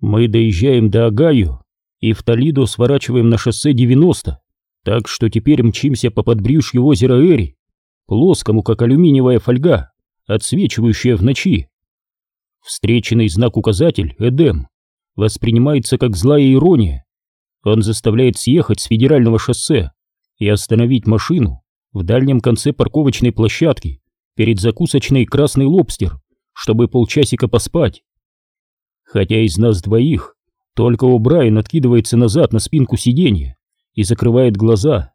Мы доезжаем до Агаю и в Толидо сворачиваем на шоссе 90, так что теперь мчимся по подбрюшью озера Эри, плоскому, как алюминиевая фольга, отсвечивающая в ночи. Встреченный знак-указатель «Эдем» воспринимается как злая ирония. Он заставляет съехать с федерального шоссе и остановить машину в дальнем конце парковочной площадки перед закусочной «Красный лобстер», чтобы полчасика поспать. Хотя из нас двоих только О'Брайен откидывается назад на спинку сиденья и закрывает глаза.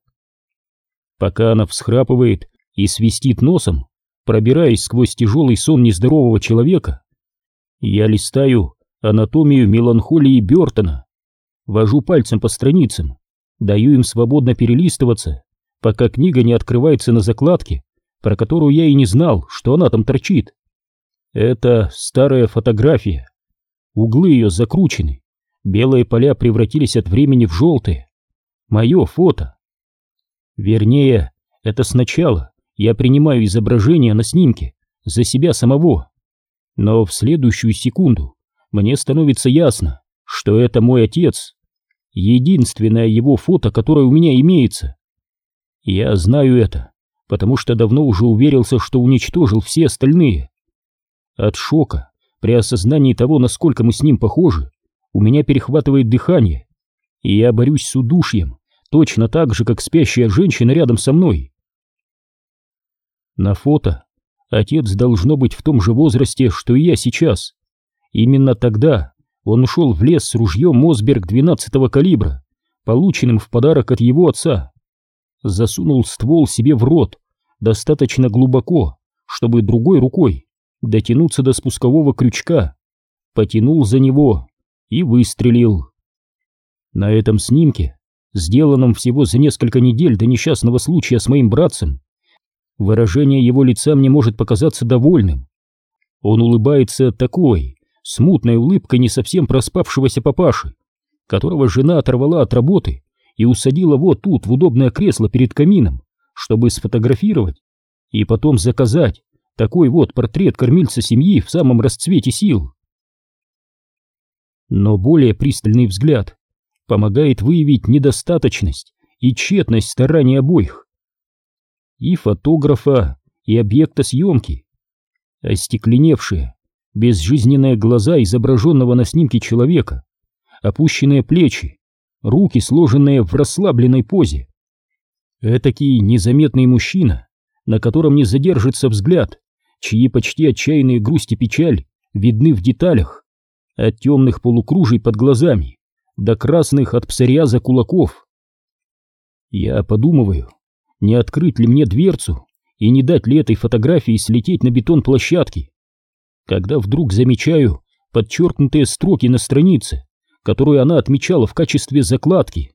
Пока она всхрапывает и свистит носом, пробираясь сквозь тяжелый сон нездорового человека, я листаю анатомию меланхолии Бертона, вожу пальцем по страницам, даю им свободно перелистываться, пока книга не открывается на закладке, про которую я и не знал, что она там торчит. Это старая фотография. Углы ее закручены, белые поля превратились от времени в желтые. Мое фото. Вернее, это сначала я принимаю изображение на снимке за себя самого. Но в следующую секунду мне становится ясно, что это мой отец. Единственное его фото, которое у меня имеется. Я знаю это, потому что давно уже уверился, что уничтожил все остальные. От шока при осознании того, насколько мы с ним похожи, у меня перехватывает дыхание, и я борюсь с удушьем, точно так же, как спящая женщина рядом со мной. На фото отец должно быть в том же возрасте, что и я сейчас. Именно тогда он ушел в лес с ружьем Мосберг 12-го калибра, полученным в подарок от его отца. Засунул ствол себе в рот достаточно глубоко, чтобы другой рукой дотянуться до спускового крючка, потянул за него и выстрелил. На этом снимке, сделанном всего за несколько недель до несчастного случая с моим братцем, выражение его лица мне может показаться довольным. Он улыбается такой, смутной улыбкой не совсем проспавшегося папаши, которого жена оторвала от работы и усадила вот тут в удобное кресло перед камином, чтобы сфотографировать и потом заказать такой вот портрет кормильца семьи в самом расцвете сил. Но более пристальный взгляд помогает выявить недостаточность и тщетность стараний обоих. И фотографа, и объекта съемки. Остекленевшие, безжизненные глаза изображенного на снимке человека, опущенные плечи, руки, сложенные в расслабленной позе. Этакий незаметный мужчина, на котором не задержится взгляд, чьи почти отчаянные грусть и печаль видны в деталях, от темных полукружий под глазами до красных от псориаза кулаков. Я подумываю, не открыть ли мне дверцу и не дать ли этой фотографии слететь на бетон площадки, когда вдруг замечаю подчеркнутые строки на странице, которую она отмечала в качестве закладки.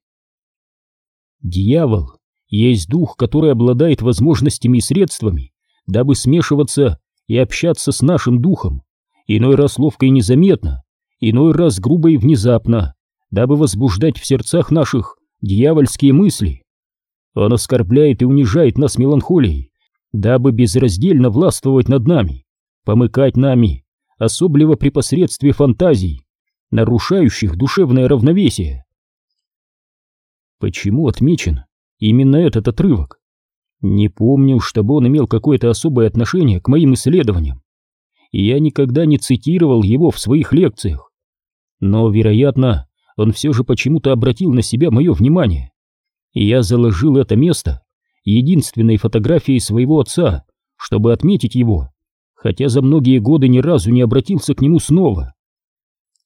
Дьявол есть дух, который обладает возможностями и средствами, дабы смешиваться и общаться с нашим духом, иной раз ловко и незаметно, иной раз грубо и внезапно, дабы возбуждать в сердцах наших дьявольские мысли. Он оскорбляет и унижает нас меланхолией, дабы безраздельно властвовать над нами, помыкать нами, особливо при посредстве фантазий, нарушающих душевное равновесие. Почему отмечен именно этот отрывок? Не помню, чтобы он имел какое-то особое отношение к моим исследованиям, и я никогда не цитировал его в своих лекциях. Но, вероятно, он все же почему-то обратил на себя мое внимание, и я заложил это место единственной фотографией своего отца, чтобы отметить его, хотя за многие годы ни разу не обратился к нему снова.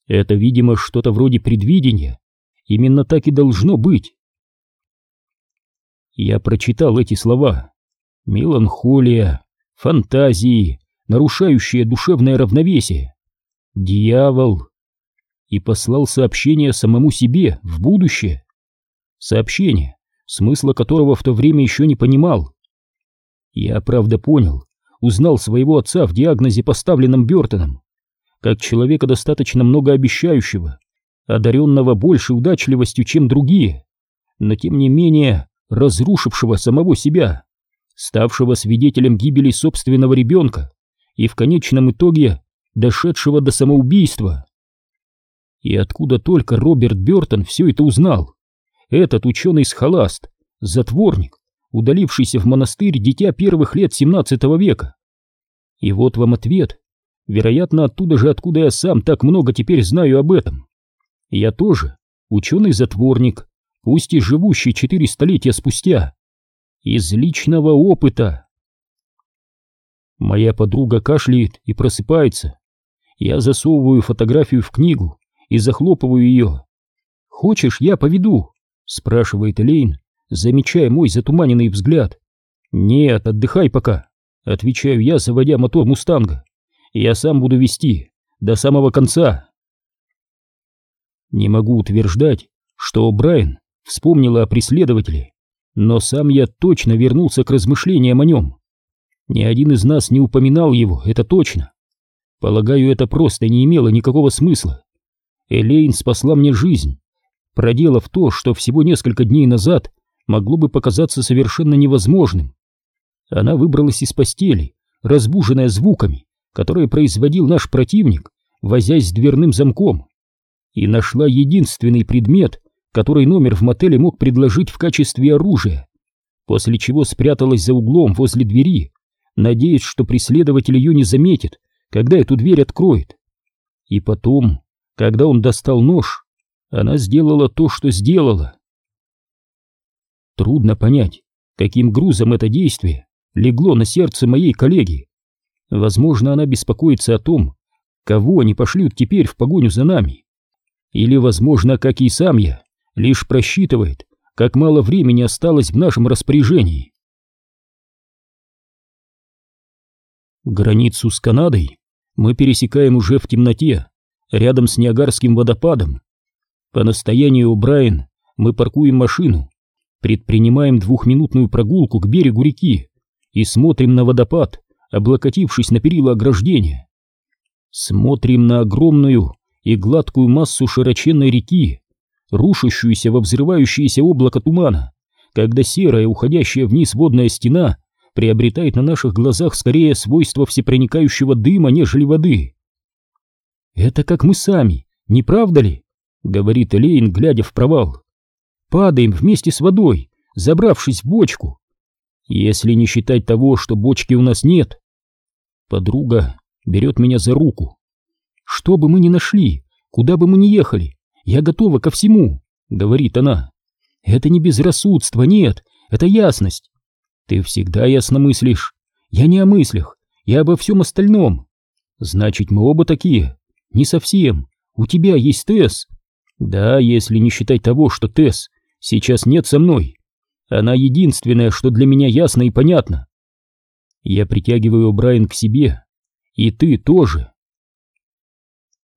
Это, видимо, что-то вроде предвидения, именно так и должно быть. Я прочитал эти слова. Меланхолия, фантазии, нарушающие душевное равновесие. Дьявол. И послал сообщение самому себе в будущее. Сообщение, смысла которого в то время еще не понимал. Я, правда, понял, узнал своего отца в диагнозе, поставленном Бертоном, как человека достаточно многообещающего, одаренного больше удачливостью, чем другие, но тем не менее разрушившего самого себя, ставшего свидетелем гибели собственного ребенка и в конечном итоге дошедшего до самоубийства. И откуда только Роберт Бертон все это узнал? Этот ученый-схоласт, затворник, удалившийся в монастырь дитя первых лет 17 века. И вот вам ответ. Вероятно, оттуда же, откуда я сам так много теперь знаю об этом. Я тоже ученый-затворник, пусть и живущий четыре столетия спустя. Из личного опыта. Моя подруга кашляет и просыпается. Я засовываю фотографию в книгу и захлопываю ее. «Хочешь, я поведу?» — спрашивает Элейн, замечая мой затуманенный взгляд. «Нет, отдыхай пока», — отвечаю я, заводя мотор «Мустанга». «Я сам буду вести, до самого конца». Не могу утверждать, что Брайан вспомнила о преследователе, но сам я точно вернулся к размышлениям о нем. Ни один из нас не упоминал его, это точно. Полагаю, это просто не имело никакого смысла. Элейн спасла мне жизнь, проделав то, что всего несколько дней назад могло бы показаться совершенно невозможным. Она выбралась из постели, разбуженная звуками, которые производил наш противник, возясь с дверным замком, и нашла единственный предмет, который номер в мотеле мог предложить в качестве оружия, после чего спряталась за углом возле двери, надеясь, что преследователь ее не заметит, когда эту дверь откроет. И потом, когда он достал нож, она сделала то, что сделала. Трудно понять, каким грузом это действие легло на сердце моей коллеги. Возможно, она беспокоится о том, кого они пошлют теперь в погоню за нами. Или, возможно, как и сам я, лишь просчитывает, как мало времени осталось в нашем распоряжении. Границу с Канадой мы пересекаем уже в темноте, рядом с Ниагарским водопадом. По настоянию Брайан мы паркуем машину, предпринимаем двухминутную прогулку к берегу реки и смотрим на водопад, облокотившись на перила ограждения. Смотрим на огромную и гладкую массу широченной реки, рушащуюся во взрывающееся облако тумана, когда серая, уходящая вниз водная стена приобретает на наших глазах скорее свойства всепроникающего дыма, нежели воды. «Это как мы сами, не правда ли?» — говорит Элейн, глядя в провал. «Падаем вместе с водой, забравшись в бочку. Если не считать того, что бочки у нас нет». Подруга берет меня за руку. «Что бы мы ни нашли, куда бы мы ни ехали, я готова ко всему», — говорит она. «Это не безрассудство, нет, это ясность. Ты всегда ясно мыслишь. Я не о мыслях, я обо всем остальном. Значит, мы оба такие. Не совсем. У тебя есть Тесс. Да, если не считать того, что Тесс сейчас нет со мной. Она единственная, что для меня ясно и понятно. Я притягиваю Брайан к себе. И ты тоже.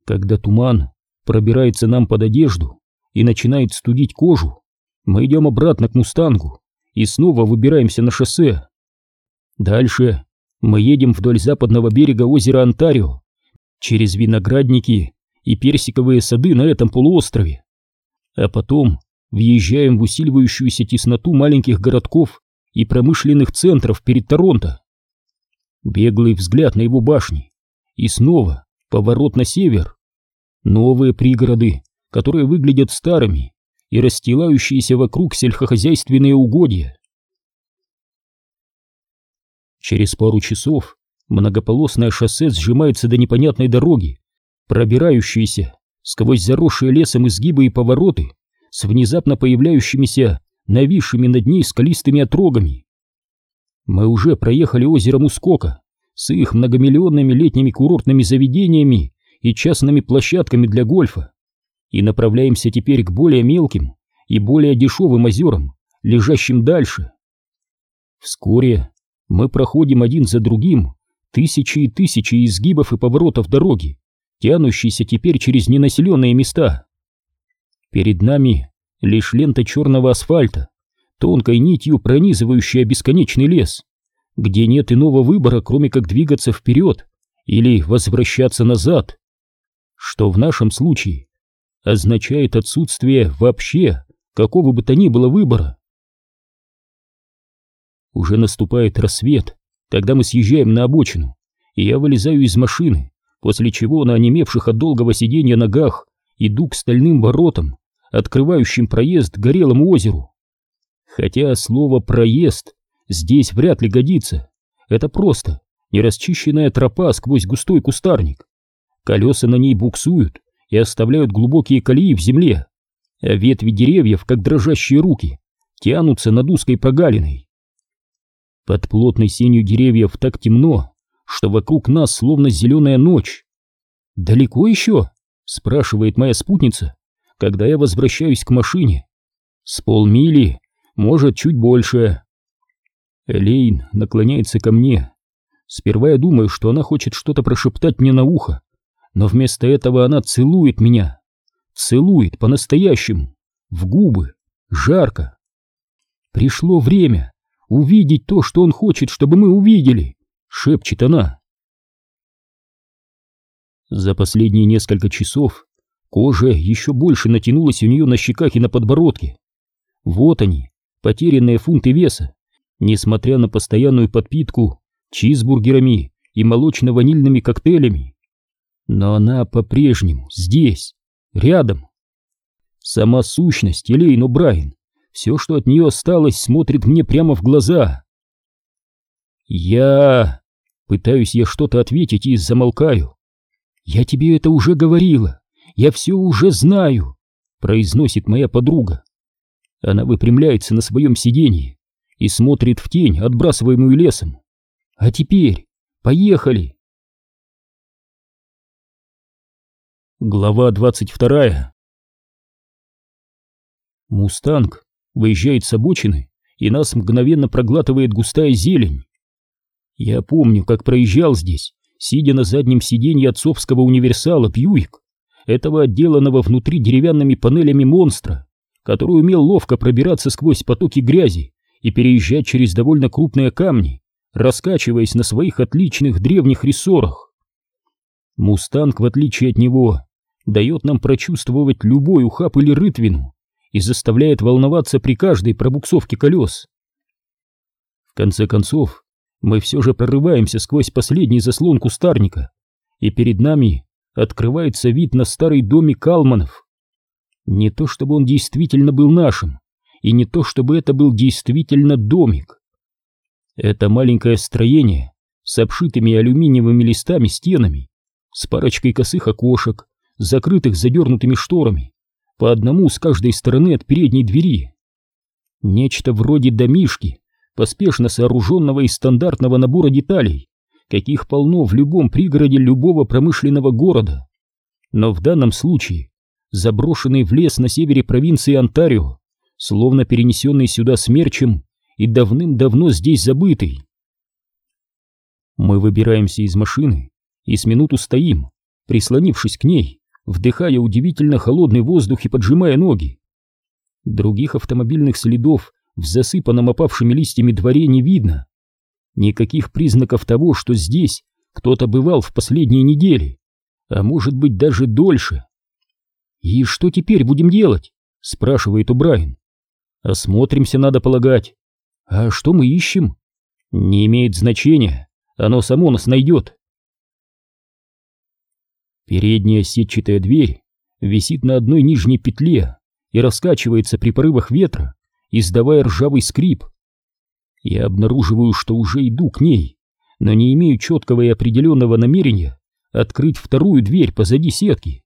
Когда туман пробирается нам под одежду и начинает студить кожу, мы идем обратно к Мустангу и снова выбираемся на шоссе. Дальше мы едем вдоль западного берега озера Онтарио, через виноградники и персиковые сады на этом полуострове. А потом въезжаем в усиливающуюся тесноту маленьких городков и промышленных центров перед Торонто. Беглый взгляд на его башни. И снова поворот на север. Новые пригороды, которые выглядят старыми, и расстилающиеся вокруг сельскохозяйственные угодья. Через пару часов многополосное шоссе сжимается до непонятной дороги, пробирающейся сквозь заросшие лесом изгибы и повороты с внезапно появляющимися нависшими над ней скалистыми отрогами. Мы уже проехали озеро Мускока с их многомиллионными летними курортными заведениями и частными площадками для гольфа и направляемся теперь к более мелким и более дешевым озерам, лежащим дальше. Вскоре мы проходим один за другим тысячи и тысячи изгибов и поворотов дороги, тянущиеся теперь через ненаселенные места. Перед нами лишь лента черного асфальта, тонкой нитью пронизывающая бесконечный лес, где нет иного выбора, кроме как двигаться вперед или возвращаться назад, что в нашем случае означает отсутствие вообще какого бы то ни было выбора. Уже наступает рассвет, когда мы съезжаем на обочину, и я вылезаю из машины, после чего на онемевших от долгого сидения ногах иду к стальным воротам, открывающим проезд к горелому озеру. Хотя слово «проезд» здесь вряд ли годится. Это просто нерасчищенная тропа сквозь густой кустарник. Колеса на ней буксуют и оставляют глубокие колеи в земле, а ветви деревьев, как дрожащие руки, тянутся над узкой прогалиной. Под плотной сенью деревьев так темно, что вокруг нас словно зеленая ночь. «Далеко еще?» — спрашивает моя спутница, когда я возвращаюсь к машине. «С полмили, может, чуть больше». Элейн наклоняется ко мне. Сперва я думаю, что она хочет что-то прошептать мне на ухо, но вместо этого она целует меня. Целует по-настоящему, в губы, жарко. Пришло время увидеть то, что он хочет, чтобы мы увидели, шепчет она. За последние несколько часов кожа еще больше натянулась у нее на щеках и на подбородке. Вот они, потерянные фунты веса, несмотря на постоянную подпитку чизбургерами и молочно-ванильными коктейлями. Но она по-прежнему здесь, рядом. Сама сущность Элейн О'Брайен, все, что от нее осталось, смотрит мне прямо в глаза. Я... Пытаюсь я что-то ответить и замолкаю. «Я тебе это уже говорила, я все уже знаю», — произносит моя подруга. Она выпрямляется на своем сиденье и смотрит в тень, отбрасываемую лесом. «А теперь поехали!» Глава 22 Мустанг выезжает с обочины, и нас мгновенно проглатывает густая зелень. Я помню, как проезжал здесь, сидя на заднем сиденье отцовского универсала Пьюик, этого отделанного внутри деревянными панелями монстра, который умел ловко пробираться сквозь потоки грязи и переезжать через довольно крупные камни, раскачиваясь на своих отличных древних рессорах. Мустанг, в отличие от него, дает нам прочувствовать любой ухаб или рытвину и заставляет волноваться при каждой пробуксовке колес. В конце концов, мы все же прорываемся сквозь последний заслон кустарника, и перед нами открывается вид на старый домик Калманов. Не то чтобы он действительно был нашим, и не то чтобы это был действительно домик. Это маленькое строение с обшитыми алюминиевыми листами стенами, с парочкой косых окошек, закрытых задернутыми шторами, по одному с каждой стороны от передней двери. Нечто вроде домишки, поспешно сооруженного из стандартного набора деталей, каких полно в любом пригороде любого промышленного города. Но в данном случае заброшенный в лес на севере провинции Онтарио, словно перенесенный сюда смерчем и давным-давно здесь забытый. Мы выбираемся из машины и с минуту стоим, прислонившись к ней, вдыхая удивительно холодный воздух и поджимая ноги. Других автомобильных следов в засыпанном опавшими листьями дворе не видно. Никаких признаков того, что здесь кто-то бывал в последние недели, а может быть даже дольше. «И что теперь будем делать?» — спрашивает Убрайн. «Осмотримся, надо полагать. А что мы ищем?» «Не имеет значения, оно само нас найдет». Передняя сетчатая дверь висит на одной нижней петле и раскачивается при порывах ветра, издавая ржавый скрип. Я обнаруживаю, что уже иду к ней, но не имею четкого и определенного намерения открыть вторую дверь позади сетки.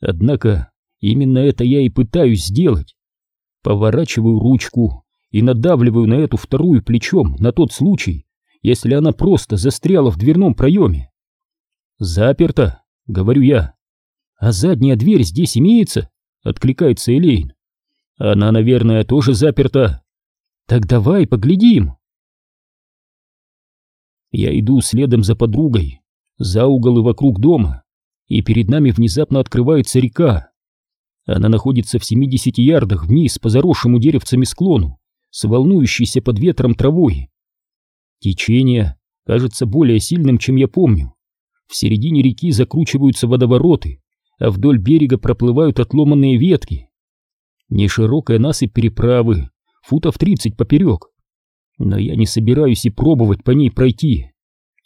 Однако именно это я и пытаюсь сделать. Поворачиваю ручку и надавливаю на эту вторую плечом на тот случай, если она просто застряла в дверном проеме. Заперто. — говорю я. «А задняя дверь здесь имеется?» — откликается Элейн. «Она, наверное, тоже заперта». «Так давай поглядим». Я иду следом за подругой, за угол и вокруг дома, и перед нами внезапно открывается река. Она находится в 70 ярдах вниз по заросшему деревцами склону, с волнующейся под ветром травой. Течение кажется более сильным, чем я помню. В середине реки закручиваются водовороты, а вдоль берега проплывают отломанные ветки. Неширокая насыпь переправы, футов тридцать поперек. Но я не собираюсь и пробовать по ней пройти.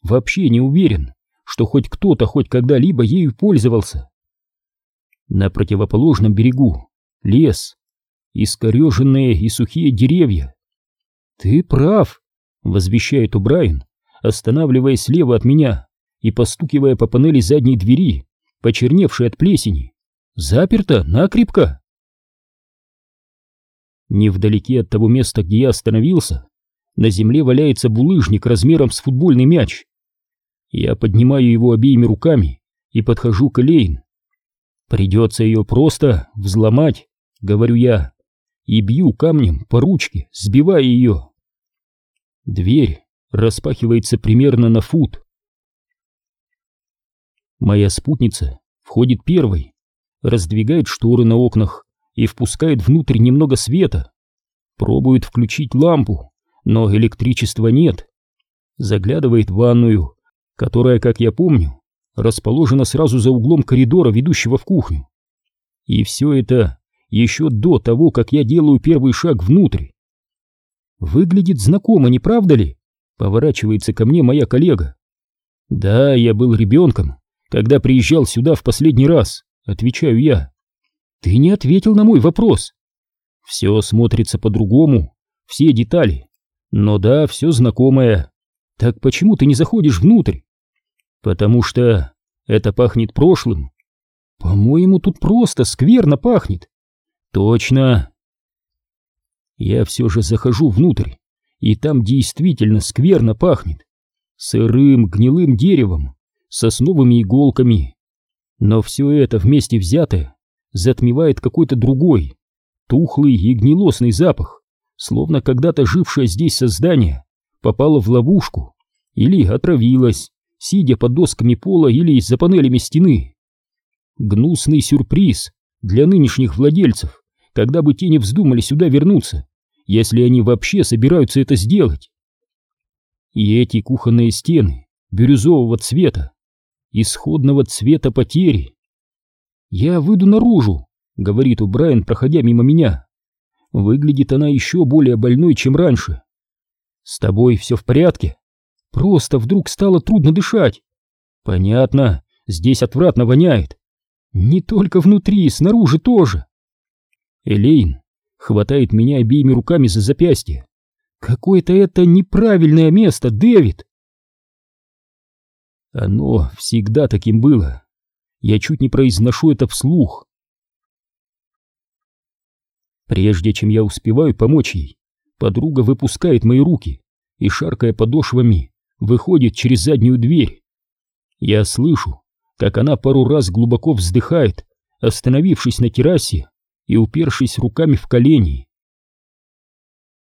Вообще не уверен, что хоть кто-то хоть когда-либо ею пользовался. На противоположном берегу лес, искореженные и сухие деревья. «Ты прав», — возвещает Убрайен, останавливаясь слева от меня и постукивая по панели задней двери, почерневшей от плесени. «Заперто накрепко». Невдалеке от того места, где я остановился, на земле валяется булыжник размером с футбольный мяч. Я поднимаю его обеими руками и подхожу к Элейн. Придется ее просто взломать, говорю я, и бью камнем по ручке, сбивая ее. Дверь распахивается примерно на фут. Моя спутница входит первой, раздвигает шторы на окнах и впускает внутрь немного света. Пробует включить лампу, но электричества нет. Заглядывает в ванную, которая, как я помню, расположена сразу за углом коридора, ведущего в кухню. И все это еще до того, как я делаю первый шаг внутрь. Выглядит знакомо, не правда ли? Поворачивается ко мне моя коллега. Да, я был ребенком, когда приезжал сюда в последний раз, отвечаю я. Ты не ответил на мой вопрос. Все смотрится по-другому, все детали. Но да, все знакомое. Так почему ты не заходишь внутрь? Потому что это пахнет прошлым. По-моему, тут просто скверно пахнет. Точно. Я все же захожу внутрь, и там действительно скверно пахнет. Сырым, гнилым деревом, сосновыми иголками. Но все это вместе взятое затмевает какой-то другой, тухлый и гнилостный запах, словно когда-то жившее здесь создание попало в ловушку или отравилось, сидя под досками пола или за панелями стены. Гнусный сюрприз для нынешних владельцев, когда бы те не вздумали сюда вернуться, если они вообще собираются это сделать. И эти кухонные стены бирюзового цвета, исходного цвета потери. «Я выйду наружу», — говорит Убрайан, проходя мимо меня. Выглядит она еще более больной, чем раньше. «С тобой все в порядке?» Просто вдруг стало трудно дышать. Понятно, здесь отвратно воняет. Не только внутри, снаружи тоже. Элейн хватает меня обеими руками за запястье. Какое-то это неправильное место, Дэвид. Оно всегда таким было. Я чуть не произношу это вслух. Прежде чем я успеваю помочь ей, подруга выпускает мои руки и, шаркая подошвами, выходит через заднюю дверь. Я слышу, как она пару раз глубоко вздыхает, остановившись на террасе и упершись руками в колени.